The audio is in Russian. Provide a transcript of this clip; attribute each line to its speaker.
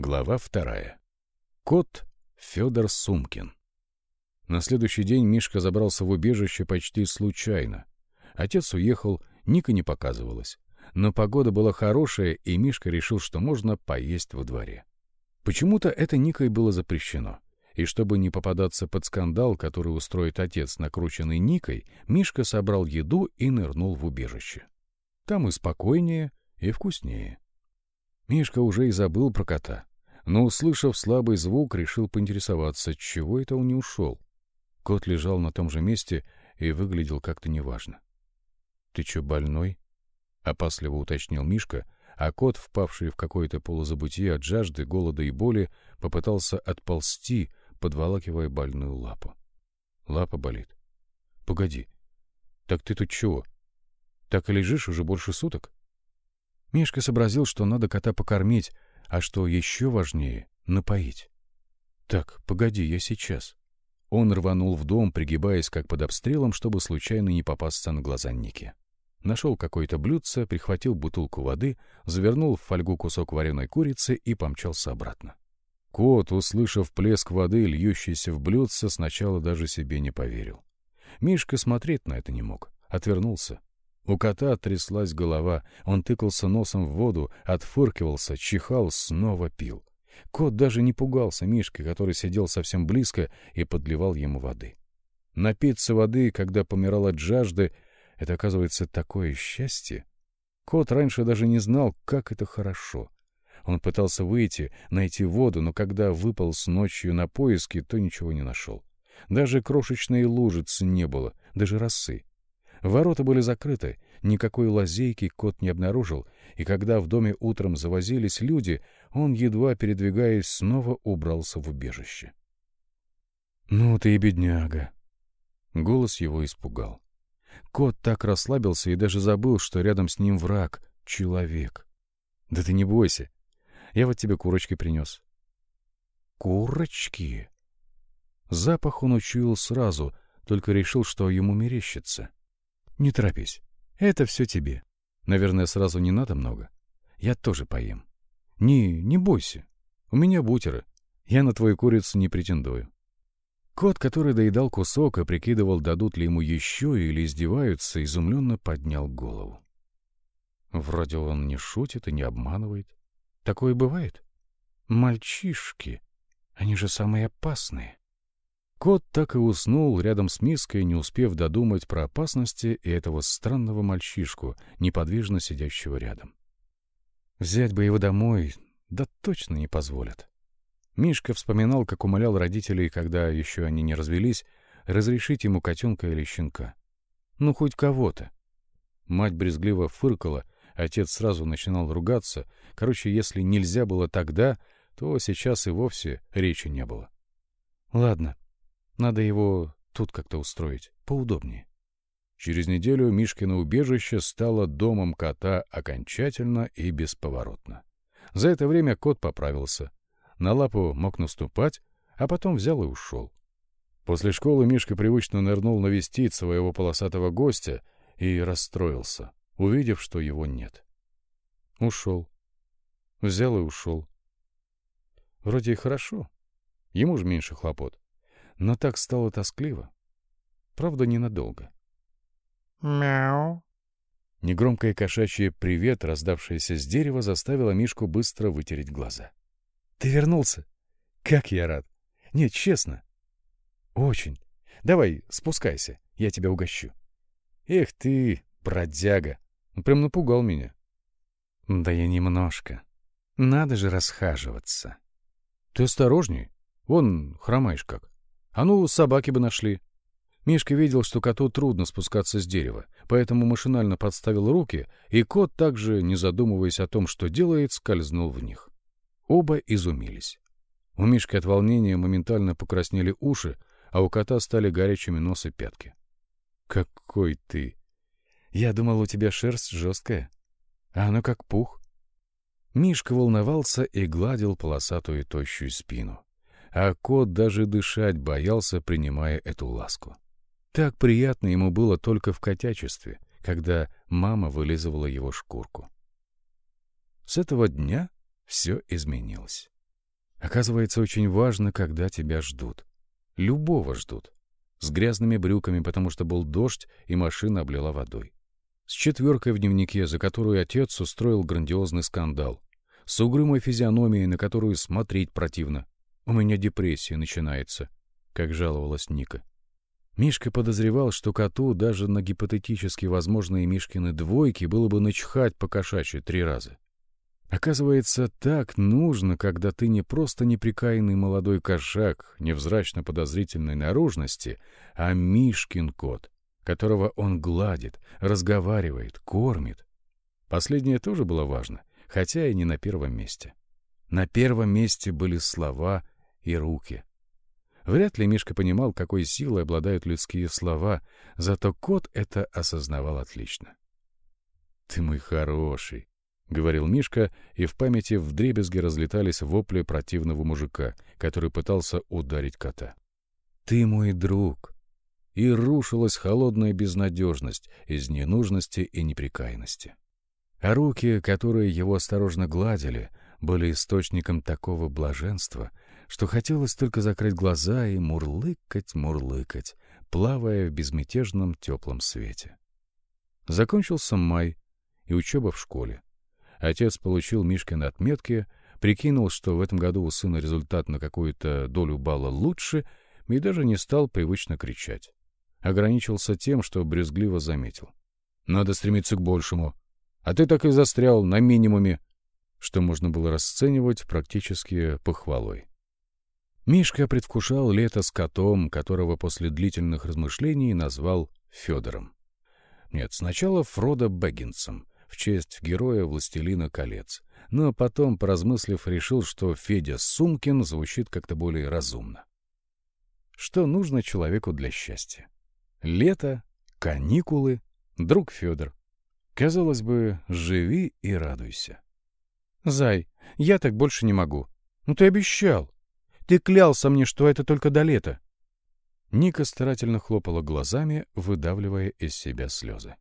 Speaker 1: Глава вторая. Кот Федор Сумкин. На следующий день Мишка забрался в убежище почти случайно. Отец уехал, Ника не показывалась. Но погода была хорошая, и Мишка решил, что можно поесть во дворе. Почему-то это Никой было запрещено. И чтобы не попадаться под скандал, который устроит отец, накрученный Никой, Мишка собрал еду и нырнул в убежище. Там и спокойнее, и вкуснее. Мишка уже и забыл про кота, но, услышав слабый звук, решил поинтересоваться, чего это он не ушел. Кот лежал на том же месте и выглядел как-то неважно. — Ты что, больной? — опасливо уточнил Мишка, а кот, впавший в какое-то полузабытие от жажды, голода и боли, попытался отползти, подволакивая больную лапу. Лапа болит. — Погоди. Так ты тут чего? Так и лежишь уже больше суток? Мишка сообразил, что надо кота покормить, а что еще важнее — напоить. Так, погоди, я сейчас. Он рванул в дом, пригибаясь как под обстрелом, чтобы случайно не попасться на глаза Ники. Нашел какое-то блюдце, прихватил бутылку воды, завернул в фольгу кусок вареной курицы и помчался обратно. Кот, услышав плеск воды, льющийся в блюдце, сначала даже себе не поверил. Мишка смотреть на это не мог, отвернулся. У кота тряслась голова, он тыкался носом в воду, отфыркивался, чихал, снова пил. Кот даже не пугался Мишки, который сидел совсем близко и подливал ему воды. Напиться воды, когда помирал от жажды, это, оказывается, такое счастье. Кот раньше даже не знал, как это хорошо — он пытался выйти, найти воду, но когда выпал с ночью на поиски, то ничего не нашел. Даже крошечной лужицы не было, даже росы. Ворота были закрыты, никакой лазейки кот не обнаружил, и когда в доме утром завозились люди, он, едва передвигаясь, снова убрался в убежище. «Ну ты и бедняга!» Голос его испугал. Кот так расслабился и даже забыл, что рядом с ним враг — человек. «Да ты не бойся, я вот тебе курочки принес. Курочки? Запах он учуял сразу, только решил, что ему мерещится. Не торопись. Это все тебе. Наверное, сразу не надо много. Я тоже поем. Не, не бойся. У меня бутеры. Я на твою курицу не претендую. Кот, который доедал кусок и прикидывал, дадут ли ему еще или издеваются, изумленно поднял голову. Вроде он не шутит и не обманывает. Такое бывает? Мальчишки, они же самые опасные. Кот так и уснул рядом с миской, не успев додумать про опасности и этого странного мальчишку, неподвижно сидящего рядом. Взять бы его домой, да точно не позволят. Мишка вспоминал, как умолял родителей, когда еще они не развелись, разрешить ему котенка или щенка. Ну, хоть кого-то. Мать брезгливо фыркала — Отец сразу начинал ругаться. Короче, если нельзя было тогда, то сейчас и вовсе речи не было. Ладно, надо его тут как-то устроить, поудобнее. Через неделю Мишкино убежище стало домом кота окончательно и бесповоротно. За это время кот поправился. На лапу мог наступать, а потом взял и ушел. После школы Мишка привычно нырнул навестить своего полосатого гостя и расстроился увидев, что его нет. Ушел. Взял и ушел. Вроде и хорошо. Ему же меньше хлопот. Но так стало тоскливо. Правда, ненадолго.
Speaker 2: «Мяу».
Speaker 1: Негромкое кошачье «привет», раздавшееся с дерева, заставило Мишку быстро вытереть глаза. «Ты вернулся? Как я рад! Нет, честно. Очень. Давай, спускайся, я тебя угощу. Эх ты, бродяга!» Он прям напугал меня. Да я немножко. Надо же расхаживаться. Ты осторожней. Вон, хромаешь как. А ну, собаки бы нашли. Мишка видел, что коту трудно спускаться с дерева, поэтому машинально подставил руки, и кот, также не задумываясь о том, что делает, скользнул в них. Оба изумились. У Мишки от волнения моментально покраснели уши, а у кота стали горячими нос и пятки. «Какой ты!» Я думал, у тебя шерсть жесткая, а оно как пух. Мишка волновался и гладил полосатую тощую спину. А кот даже дышать боялся, принимая эту ласку. Так приятно ему было только в котячестве, когда мама вылизывала его шкурку. С этого дня все изменилось. Оказывается, очень важно, когда тебя ждут. Любого ждут. С грязными брюками, потому что был дождь, и машина облила водой. С четверкой в дневнике, за которую отец устроил грандиозный скандал. С угрюмой физиономией, на которую смотреть противно. «У меня депрессия начинается», — как жаловалась Ника. Мишка подозревал, что коту даже на гипотетически возможные Мишкины двойки было бы начхать по кошачьи три раза. Оказывается, так нужно, когда ты не просто неприкаянный молодой кошак, невзрачно подозрительной наружности, а Мишкин кот, которого он гладит, разговаривает, кормит. Последнее тоже было важно, хотя и не на первом месте. На первом месте были слова и руки. Вряд ли Мишка понимал, какой силой обладают людские слова, зато кот это осознавал отлично. «Ты мой хороший», — говорил Мишка, и в памяти вдребезги разлетались вопли противного мужика, который пытался ударить кота. «Ты мой друг!» И рушилась холодная безнадежность из ненужности и неприкаянности. А руки, которые его осторожно гладили, были источником такого блаженства, что хотелось только закрыть глаза и мурлыкать, мурлыкать, плавая в безмятежном теплом свете. Закончился май и учеба в школе. Отец получил Мишкины отметки, прикинул, что в этом году у сына результат на какую-то долю балла лучше, и даже не стал привычно кричать. Ограничился тем, что брезгливо заметил. «Надо стремиться к большему. А ты так и застрял на минимуме», что можно было расценивать практически похвалой. Мишка предвкушал лето с котом, которого после длительных размышлений назвал Федором. Нет, сначала Фродо Бэггинсом, в честь героя «Властелина колец». Но потом, поразмыслив, решил, что Федя Сумкин звучит как-то более разумно. Что нужно человеку для счастья? Лето, каникулы, друг Федор. Казалось бы, живи и радуйся. «Зай, я так больше не могу. Ну ты обещал. Ты клялся мне, что это только до лета». Ника старательно хлопала глазами, выдавливая из себя слезы.